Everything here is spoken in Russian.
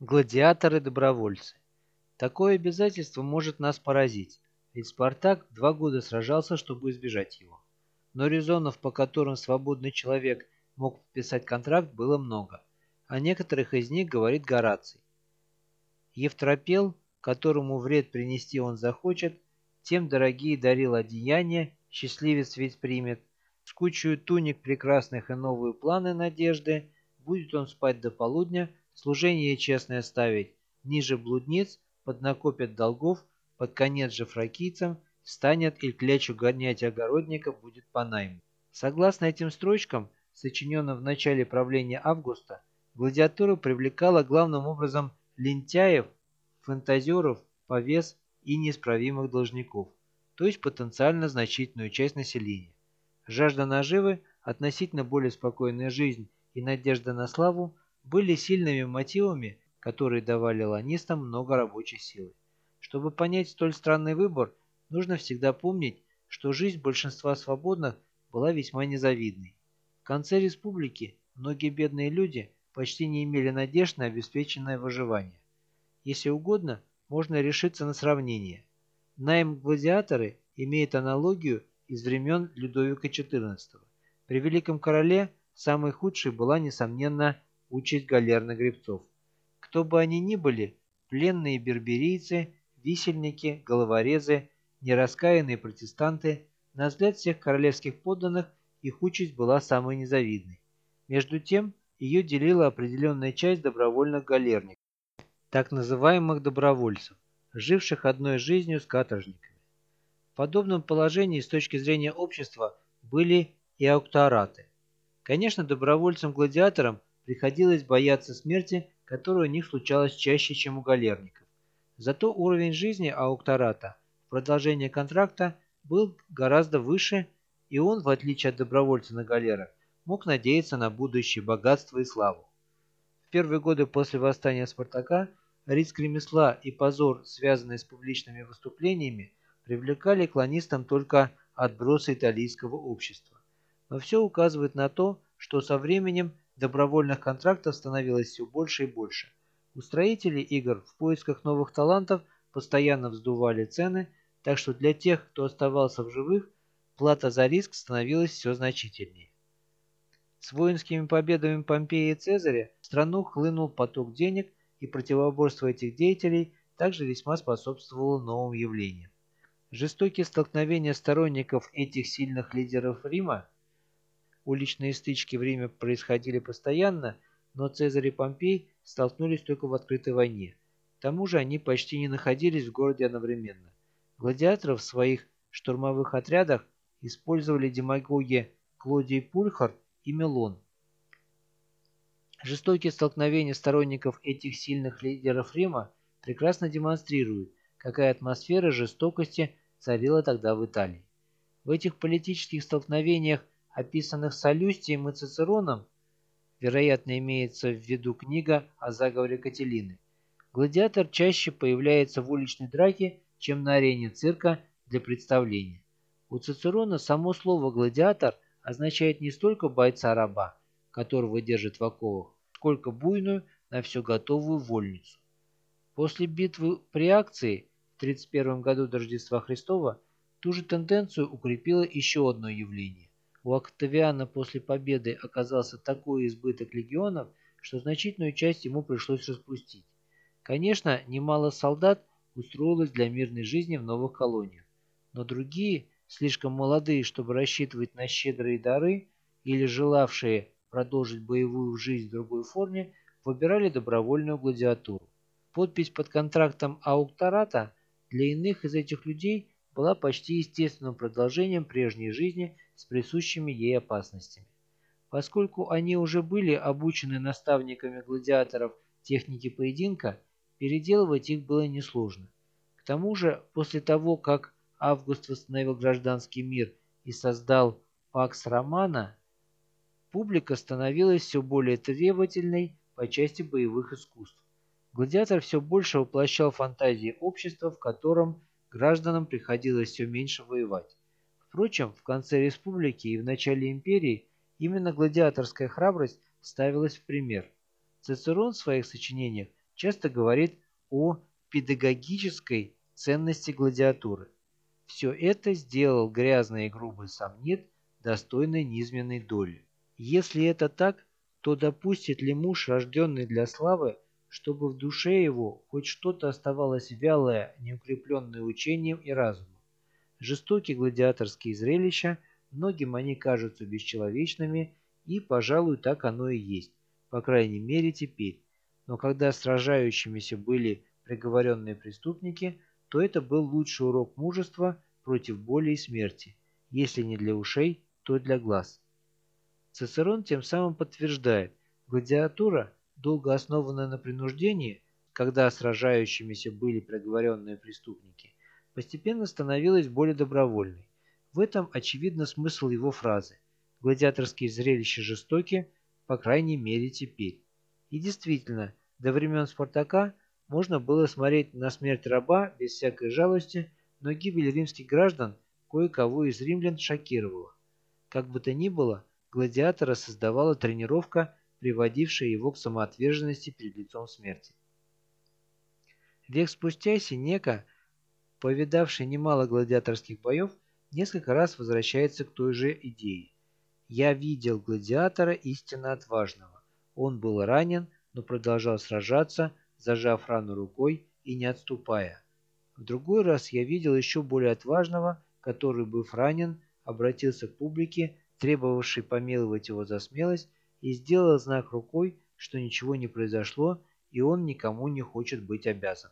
Гладиаторы-добровольцы. Такое обязательство может нас поразить, ведь Спартак два года сражался, чтобы избежать его. Но резонов, по которым свободный человек мог подписать контракт, было много. О некоторых из них говорит Гораций. Евтропел, которому вред принести он захочет, тем дорогие дарил одеяния, счастливец ведь примет, с кучей туник прекрасных и новые планы надежды, будет он спать до полудня, служение честное ставить, ниже блудниц, поднакопят долгов, под конец же фракийцам, станет и клячу гонять огородника будет по найму. Согласно этим строчкам, сочиненным в начале правления Августа, гладиатура привлекала главным образом лентяев, фантазеров, повес и неисправимых должников, то есть потенциально значительную часть населения. Жажда наживы, относительно более спокойная жизнь и надежда на славу были сильными мотивами, которые давали ланистам много рабочей силы. Чтобы понять столь странный выбор, нужно всегда помнить, что жизнь большинства свободных была весьма незавидной. В конце республики многие бедные люди почти не имели надежд на обеспеченное выживание. Если угодно, можно решиться на сравнение. Найм гладиаторы имеет аналогию из времен Людовика XIV. При Великом Короле самой худшей была, несомненно, участь галерных гребцов. Кто бы они ни были, пленные берберийцы, висельники, головорезы, нераскаянные протестанты, на взгляд всех королевских подданных их участь была самой незавидной. Между тем, ее делила определенная часть добровольных галерников, так называемых добровольцев, живших одной жизнью с каторжниками. В подобном положении с точки зрения общества были и ауктораты. Конечно, добровольцам-гладиаторам приходилось бояться смерти, которая у них случалась чаще, чем у галерников. Зато уровень жизни ауктората в продолжение контракта был гораздо выше, и он, в отличие от добровольца на галерах, мог надеяться на будущее богатство и славу. В первые годы после восстания Спартака риск ремесла и позор, связанные с публичными выступлениями, привлекали клонистам только отбросы итальянского общества. Но все указывает на то, что со временем добровольных контрактов становилось все больше и больше. Устроители игр в поисках новых талантов постоянно вздували цены, так что для тех, кто оставался в живых, плата за риск становилась все значительнее. С воинскими победами Помпея и Цезаря в страну хлынул поток денег, и противоборство этих деятелей также весьма способствовало новым явлениям. Жестокие столкновения сторонников этих сильных лидеров Рима Уличные стычки в Риме происходили постоянно, но Цезарь и Помпей столкнулись только в открытой войне. К тому же они почти не находились в городе одновременно. Гладиаторов в своих штурмовых отрядах использовали демагоги Клодий Пульхар и Мелон. Жестокие столкновения сторонников этих сильных лидеров Рима прекрасно демонстрируют, какая атмосфера жестокости царила тогда в Италии. В этих политических столкновениях описанных Солюстием и Цицероном, вероятно, имеется в виду книга о заговоре Кателины. Гладиатор чаще появляется в уличной драке, чем на арене цирка для представления. У Цицерона само слово «гладиатор» означает не столько бойца-раба, которого держат в оковах, сколько буйную, на все готовую вольницу. После битвы при акции в 31 году до Рождества Христова ту же тенденцию укрепило еще одно явление. У Октавиана после победы оказался такой избыток легионов, что значительную часть ему пришлось распустить. Конечно, немало солдат устроилось для мирной жизни в новых колониях, но другие, слишком молодые, чтобы рассчитывать на щедрые дары, или желавшие продолжить боевую жизнь в другой форме, выбирали добровольную гладиатуру. Подпись под контрактом ауктората для иных из этих людей была почти естественным продолжением прежней жизни с присущими ей опасностями. Поскольку они уже были обучены наставниками гладиаторов техники поединка, переделывать их было несложно. К тому же, после того, как Август восстановил гражданский мир и создал Пакс Романа, публика становилась все более требовательной по части боевых искусств. Гладиатор все больше воплощал фантазии общества, в котором гражданам приходилось все меньше воевать. Впрочем, в конце республики и в начале империи именно гладиаторская храбрость ставилась в пример. Цицерон в своих сочинениях часто говорит о педагогической ценности гладиатуры. Все это сделал грязный и грубый самнит, достойной низменной доли. Если это так, то допустит ли муж, рожденный для славы, чтобы в душе его хоть что-то оставалось вялое, неукрепленное учением и разумом? Жестокие гладиаторские зрелища, многим они кажутся бесчеловечными, и, пожалуй, так оно и есть, по крайней мере теперь. Но когда сражающимися были приговоренные преступники, то это был лучший урок мужества против боли и смерти, если не для ушей, то для глаз. Цицерон тем самым подтверждает, гладиатура, долго основанная на принуждении, когда сражающимися были приговоренные преступники, постепенно становилась более добровольной. В этом очевидно смысл его фразы «Гладиаторские зрелища жестоки, по крайней мере теперь». И действительно, до времен Спартака можно было смотреть на смерть раба без всякой жалости, но гибель римских граждан кое-кого из римлян шокировала. Как бы то ни было, гладиатора создавала тренировка, приводившая его к самоотверженности перед лицом смерти. Век спустя Синека, повидавший немало гладиаторских боев, несколько раз возвращается к той же идее. «Я видел гладиатора истинно отважного. Он был ранен, но продолжал сражаться, зажав рану рукой и не отступая. В другой раз я видел еще более отважного, который, быв ранен, обратился к публике, требовавшей помиловать его за смелость, и сделал знак рукой, что ничего не произошло, и он никому не хочет быть обязан.